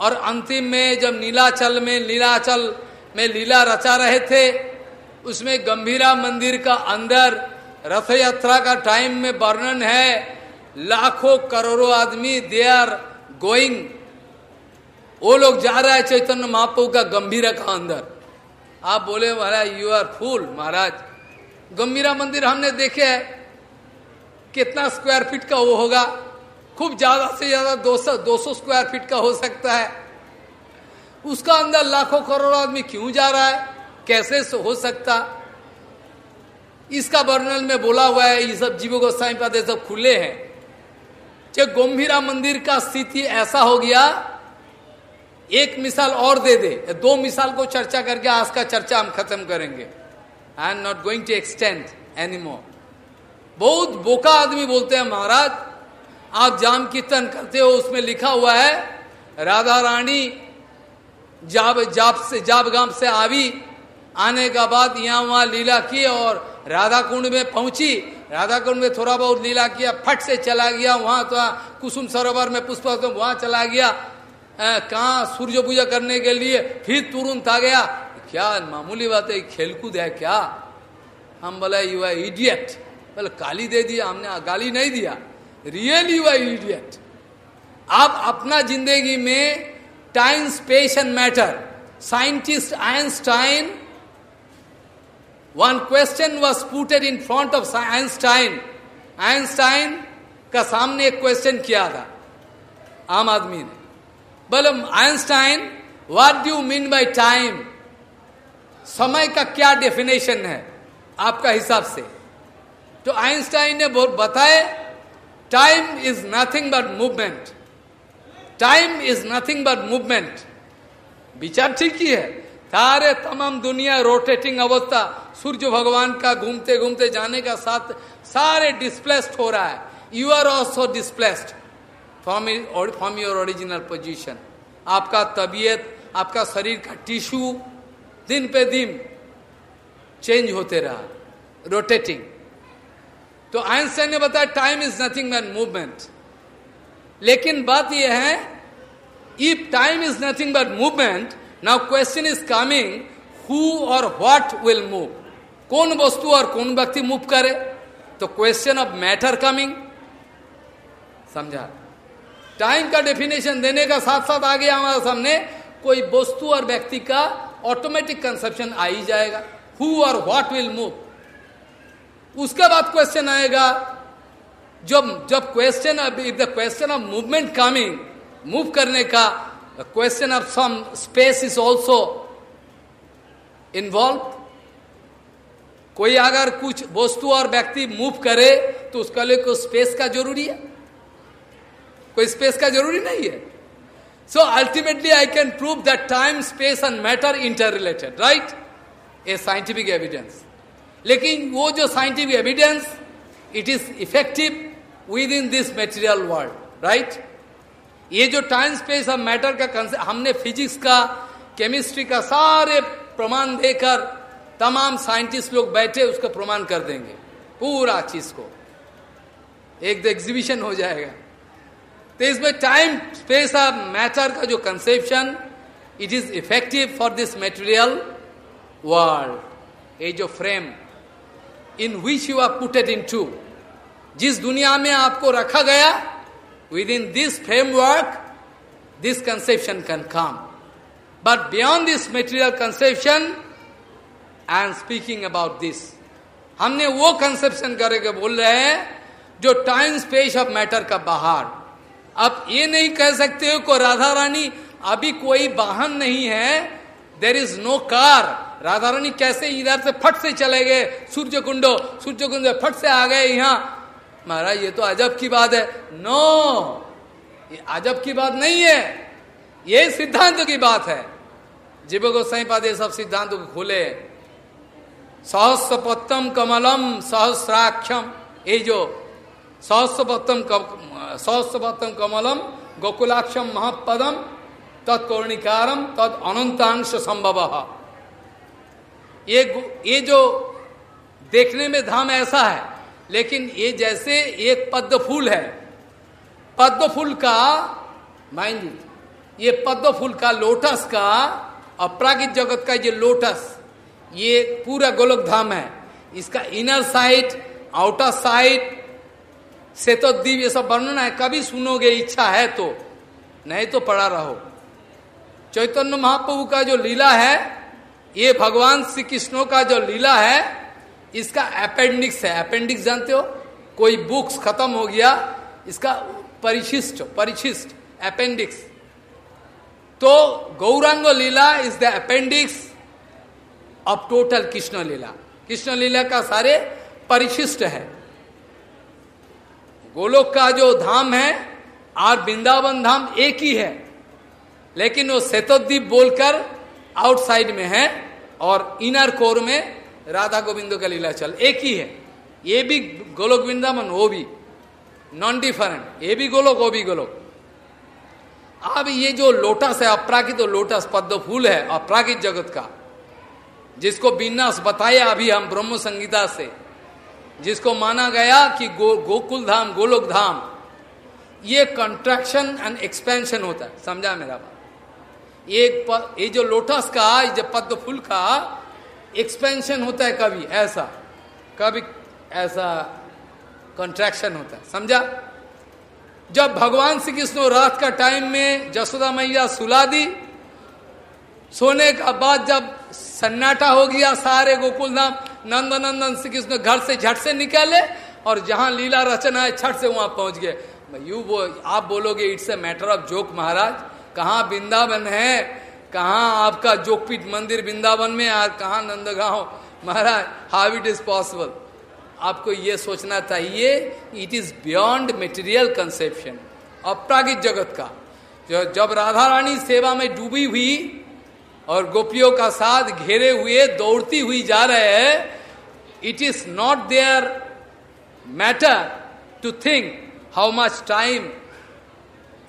और अंतिम में जब नीलाचल में, नीलाचल में लीला रचा रहे थे, उसमें गंभीरा मंदिर का अंदर रथ यात्रा का टाइम में वर्णन है, लाखों करोड़ों आदमी दे आर गोइंग वो लोग जा रहा है चैतन्य महापो का गंभीरा का अंदर। आप बोले, महाराज यू आर फूल महाराज। गंभीरा मंदिर हमने देखे है। कितना स्क्वायर फीट का वो होगा? खूब ज़्यादा से ज़्यादा 200 200 स्क्वायर फीट का हो सकता है। उसका अंदर लाखों करोड़ आदमी क्यों जा रहा है? कैसे हो सकता? इसका वर्णन में बोला हुआ है, ये सब जीवो गोस्वामी पद सब खुले हैं। जब गंभीरा मंदिर का स्थिति ऐसा हो गया, एक मिसाल और दे दे। दो मिसाल को चर्चा करके आज का चर्चा हम खत्म करेंगे। I am not going to extend anymore बहुत बोका आदमी बोलते हैं, महाराज, आप जाम कीर्तन करते हो, उसमें लिखा हुआ है, राधा रानी जाब जाब से, जाब गाँव से आवी। आने का बाद यहाँ वहाँ लीला की और राधा कुंड में पहुँची। राधा कुंड में थोड़ा बहुत लीला किया, फट से चला गया। वहाँ तो कुसुम सरोवर में पुष्प तो वहाँ चला गया। कहा सूर्य पूजा करने के लिए फिर तुरंत आ गया। क्या मामूली बात है खेलकूद है क्या? हम बोले यू आर इडियट बोले, गाली दे दिया हमने, गाली नहीं दिया. रियल यू इडियट आप अपना ज़िंदगी में time space and matter scientist Einstein one question was puted in front of Einstein Einstein का सामने एक क्वेश्चन किया था आम आदमी ने बोले Einstein what do mean by time समय का क्या डेफिनेशन है आपका हिसाब से तो आइंस्टाइन ने बताए time is nothing but movement time is nothing but movement विचार ठीक ही है सारे तमाम दुनिया रोटेटिंग अवस्था सूर्य भगवान का घूमते घूमते जाने का साथ सारे डिस्प्लेस्ड हो रहा है you are also displaced from from your original position आपका तबीयत आपका शरीर का टिश्यू दिन पे दिन चेंज होते रहा रोटेटिंग तो आइंस्टाइन ने बताया time is nothing man movement लेकिन बात यह है if time is nothing but movement now question is coming who or what will move कौन वस्तु और कौन व्यक्ति मूव करे? तो क्वेश्चन ऑफ़ मैटर कमिंग समझा? टाइम का डेफिनेशन देने का साथ साथ आ गया हमारे सामने कोई वस्तु और व्यक्ति का ऑटोमेटिक कंसेप्शन आ ही जाएगा। हु और व्हाट विल मूव उसके बाद क्वेश्चन आएगा जब जब question if the question of movement coming move करने का question of some space is also involve कोई अगर कुछ वस्तु और व्यक्ति मूव करे तो उसका लिए कोई स्पेस का ज़रूरी है? कोई स्पेस का ज़रूरी नहीं है? So ultimately I can prove that time space and matter interrelated right a scientific evidence लेकिन वो जो scientific evidence it is effective within this material world right ये जो टाइम स्पेस और मैटर का कंसेप्ट हमने फिजिक्स का केमिस्ट्री का सारे प्रमाण देकर तमाम साइंटिस्ट लोग बैठे, उसका प्रमाण कर देंगे। पूरा चीज़ को। एक तो एग्जीबिशन हो जाएगा। तो इसमें टाइम स्पेस ऑफ़ मैटर का जो conception it is effective for this material world ये जो frame in which you are puted into जिस दुनिया में आपको रखा गया within this framework this conception can come but beyond this material conception I am speaking about this हमने वो कंसेप्शन करके बोल रहे हैं, जो टाइम स्पेस ऑफ़ मैटर का बाहर। अब ये नहीं कह सकते हो को राधा रानी, अभी कोई वाहन नहीं है there is no car Radha Rani कैसे इधर से फट से चले गए? सूर्य कुंडो सूर्य कुंड फट से आ गए यहाँ। महाराज, ये तो अजब की बात है। नो ये अजब की बात नहीं है। ये सिद्धांत की बात है। जीव को सही पाते सब सिद्धांत को खोले। सहस्रपत्तम कमलम सहस्राक्षम ये जो सहस्रपत्तम सहस्रपत्तम कमलम गोकुलाक्षम महापदम तत्कौणिकारम तद अनंतांश संभव। ये ये जो देखने में धाम ऐसा है लेकिन ये जैसे एक पद्म फूल है। पद्म फूल का माइंड ये पद्म फूल का लोटस का अपरागित जगत का ये लोटस ये पूरा गोलक धाम है। इसका इनर साइड आउटर साइड से तो दीप ये सब वर्णन है। कभी सुनोगे, इच्छा है तो। नहीं तो पढ़ा रहो। चैतन्य महाप्रभु का जो लीला है, ये भगवान श्री कृष्णों का जो लीला है इसका अपेंडिक्स है। अपेंडिक्स जानते हो? कोई बुक्स खत्म हो गया, इसका परिशिष्ट परिशिष्ट अपेंडिक्स तो गौरांग लीला is the appendix of total Krishna लीला। कृष्ण लीला का सारे परिशिष्ट है। गोलोक का जो धाम है, और वृंदावन धाम एक ही है, लेकिन वो सेतोद्वीप बोलकर आउटसाइड में है, और इनर कोर में राधा गोविंदो का लीला चल एक ही है। ये भी गोलोक वृंदावन वो भी। नॉन डिफरेंट ये भी गोलोक वो भी गोलोक। अब ये जो लोटस है अपराकित तो लोटस पद्म फूल है अपराकित जगत का जिसको विन्यास बताया अभी हम ब्रह्म संगीता से जिसको माना गया कि गो, गोकुल धाम गोलोक धाम ये कंट्रैक्शन एंड एक्सपेंशन होता है। समझा मेरा बात? ये ये जो लोटस का जो पद्म फूल का एक्सपेंशन होता है कभी, ऐसा। कभी ऐसा कंट्रैक्शन होता है। समझा? जब भगवान श्री कृष्ण रात का टाइम में जसोदा मैया सुला दी, सोने का बाद जब सन्नाटा हो गया सारे गोकुल धाम नंद नंदन श्री कृष्ण घर से झट से निकाले और जहाँ लीला रचना है छठ से वहाँ पहुँच गए। यू वो आप बोलोगे it's a matter of joke महाराज। कहाँ वृंदावन है? कहाँ आपका जोकपीठ मंदिर वृंदावन में और कहाँ नंदगांव? महाराज हाउ इट इज़ पॉसिबल आपको ये सोचना चाहिए it is beyond material conception अपरागित जगत का। जो जब राधा रानी सेवा में डूबी हुई और गोपियों का साथ घेरे हुए, दौड़ती हुई जा रहे हैं it is not there matter to think how much time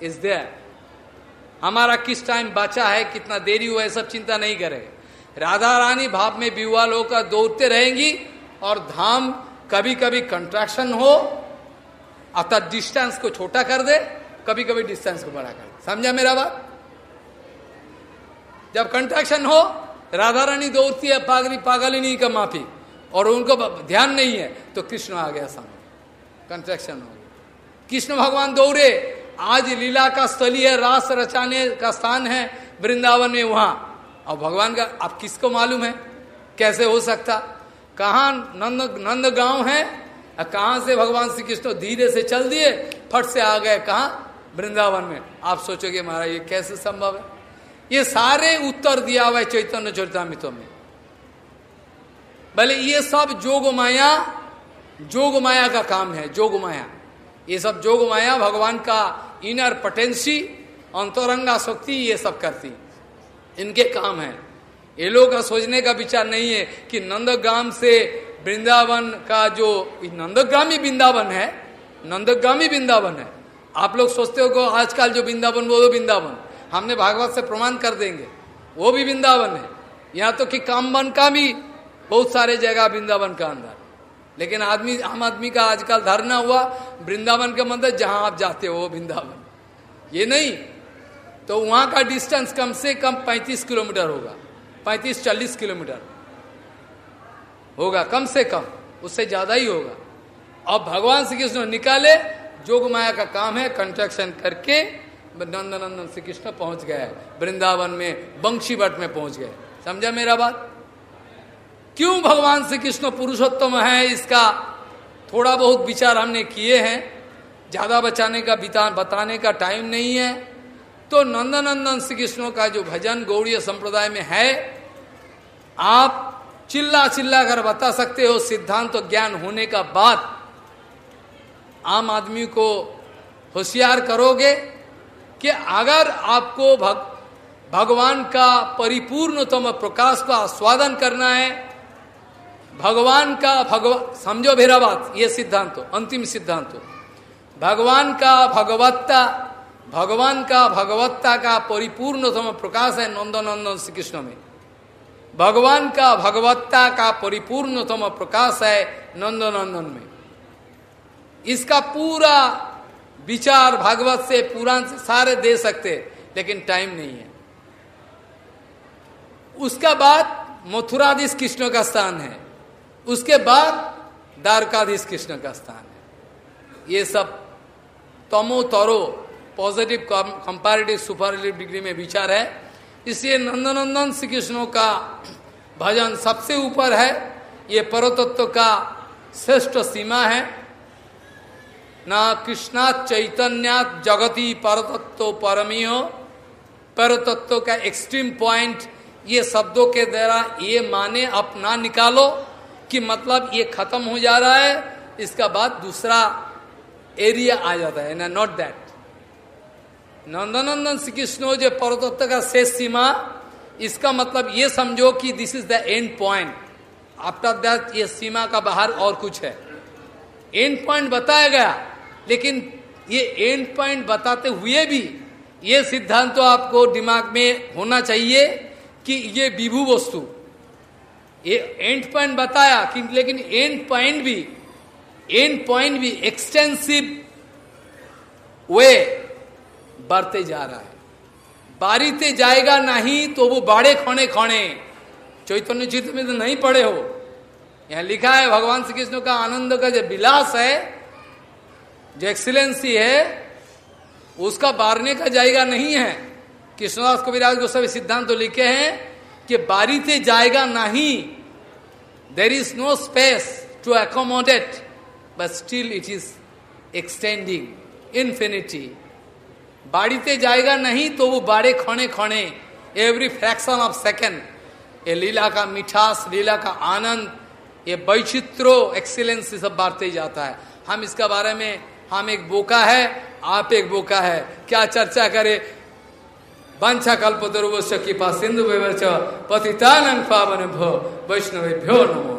is there हमारा किस टाइम बचा है, कितना देरी हुआ है, सब चिंता नहीं करेगा राधा रानी भाव में विवाह होकर दौड़ते रहेंगी और धाम कभी कभी कंट्रैक्शन हो अर्थात डिस्टेंस को छोटा कर दे कभी कभी डिस्टेंस को बड़ा कर दे। समझा मेरा बात? जब कंट्रैक्शन हो, राधा रानी दौड़ती है, पागली पागलिनी का माफ़ी, और उनको ध्यान नहीं है तो कृष्ण आ गया सामने। कंट्रैक्शन हो गया। कृष्ण भगवान दौड़े आज लीला का स्थली है, रास रचाने का स्थान है वृंदावन में वहाँ। और भगवान का आप किसको मालूम है? कैसे हो सकता? कहा नंद नंद गाँव है? कहाँ से भगवान श्री कृष्ण धीरे से चल दिए, फट से आ गए, कहा? वृंदावन में। आप सोचोगे, महाराज, ये कैसे संभव है? ये सारे उत्तर दिया हुआ है चैतन्य चरितमित में। भले ये सब जोग माया जोग माया का काम है जोग माया ये सब जोग माया, भगवान का इनर पोटेंसी अंतरंगा शक्ति, ये सब करती। इनके काम है। ये लोग का सोचने का विचार नहीं है कि नंदग्राम से वृंदावन का जो नंदग्रामी वृंदावन है, नंदग्रामी वृंदावन है। आप लोग सोचते हो आजकल जो वृंदावन, वो वृंदावन। हमने भागवत से प्रमाण कर देंगे। वो भी वृंदावन है। यहाँ तो कि कामवन का भी बहुत सारे जगह वृंदावन का अंदर। लेकिन आदमी, आम आदमी का आजकल धरना हुआ, वृंदावन के मंदिर, जहाँ आप जाते हो वृंदावन। ये नहीं तो वहाँ का डिस्टेंस कम से कम 35 किलोमीटर होगा 35-40 किलोमीटर। होगा, कम से कम, उससे ज़्यादा ही होगा। अब भगवान श्री कृष्ण निकाले, जोग माया का काम है कंस्ट्रक्शन करके, नंदनंदन श्री कृष्ण पहुँच गए, वृंदावन में बंशी भट्ट में पहुँच गए। समझा मेरा बात? क्यों भगवान श्री कृष्ण पुरुषोत्तम है? इसका थोड़ा बहुत विचार हमने किए हैं। ज़्यादा बचाने का बिता बताने का टाइम नहीं है। तो नंदनंदन श्री कृष्ण का जो भजन गौड़ीय संप्रदाय में है आप चिल्ला चिल्ला कर बता सकते हो सिद्धांत तो ज्ञान होने का बाद आम आदमी को होशियार करोगे कि अगर आपको भग, भगवान का परिपूर्णतम प्रकाश का आस्वादन करना है भगवान का भगवान समझो मेरा बात, ये सिद्धांत हो, अंतिम सिद्धांत हो। भगवान का भगवत्ता, भगवान का भगवत्ता का परिपूर्णतम प्रकाश है नंदनंदन श्री कृष्ण में। भगवान का भगवत्ता का परिपूर्णतम प्रकाश है नंदनंदन में। इसका पूरा विचार भागवत से, पुराण से सारे दे सकते लेकिन टाइम नहीं है। उसका बाद मथुराधीश कृष्ण का स्थान है। उसके बाद द्वारकाधीश कृष्ण का स्थान है। ये सब तमो तरो पॉजिटिव कंपैरेटिव सुपरलेटिव डिग्री में विचार है। इसलिए नंदनंदन श्री कृष्णों का भजन सबसे ऊपर है। ये परतत्व का श्रेष्ठ सीमा है। न कृष्णा चैतन्यात जगती परतत्व परमी हो परतत्व का एक्सट्रीम पॉइंट ये शब्दों के द्वारा ये माने अपना निकालो। कि मतलब ये खत्म हो जा रहा है, इसका बाद दूसरा एरिया आ जाता है। ना नॉट दैट नंदनंदन श्री कृष्ण जो परतत्व का शेष सीमा, इसका मतलब ये समझो कि this is the end point after that ये सीमा का बाहर और कुछ है। एंड पॉइंट बताया गया, लेकिन ये एंड पॉइंट बताते हुए भी ये सिद्धांत तो आपको दिमाग में होना चाहिए कि ये विभू वस्तु ये एंड पॉइंट बताया कि, लेकिन एंड पॉइंट भी एंड पॉइंट भी एक्सटेंसिव वे बढ़ते जा रहा है। बारीते जाएगा नहीं तो वो बाड़े खोने खोने। चैतन्य चित्र में तो नहीं पड़े हो। यहाँ लिखा है, भगवान श्री कृष्ण का आनंद का जो विलास है, जो एक्सीलेंसी है, उसका बारने का जाएगा नहीं है। कृष्णदास कविराज गोस्वामी सिद्धांत तो लिखे हैं कि बारी से जाएगा नहीं। There is no space to accommodate but still it is extending infinity बाड़ी से जाएगा नहीं तो वो बाड़े खोने खोने एवरी फ्रैक्शन ऑफ़ सेकेंड ये लीला का मिठास, लीला का आनंद, ये वैचित्रो एक्सीलेंस ये सब बांटते जाता है। हम इसका बारे में, हम एक बोका है, आप एक बोका है। क्या चर्चा करे? वंशा कल्प दुर्वश्य कृपा सिंधु पतितान पावन भो वैष्णव भ्यो नमो।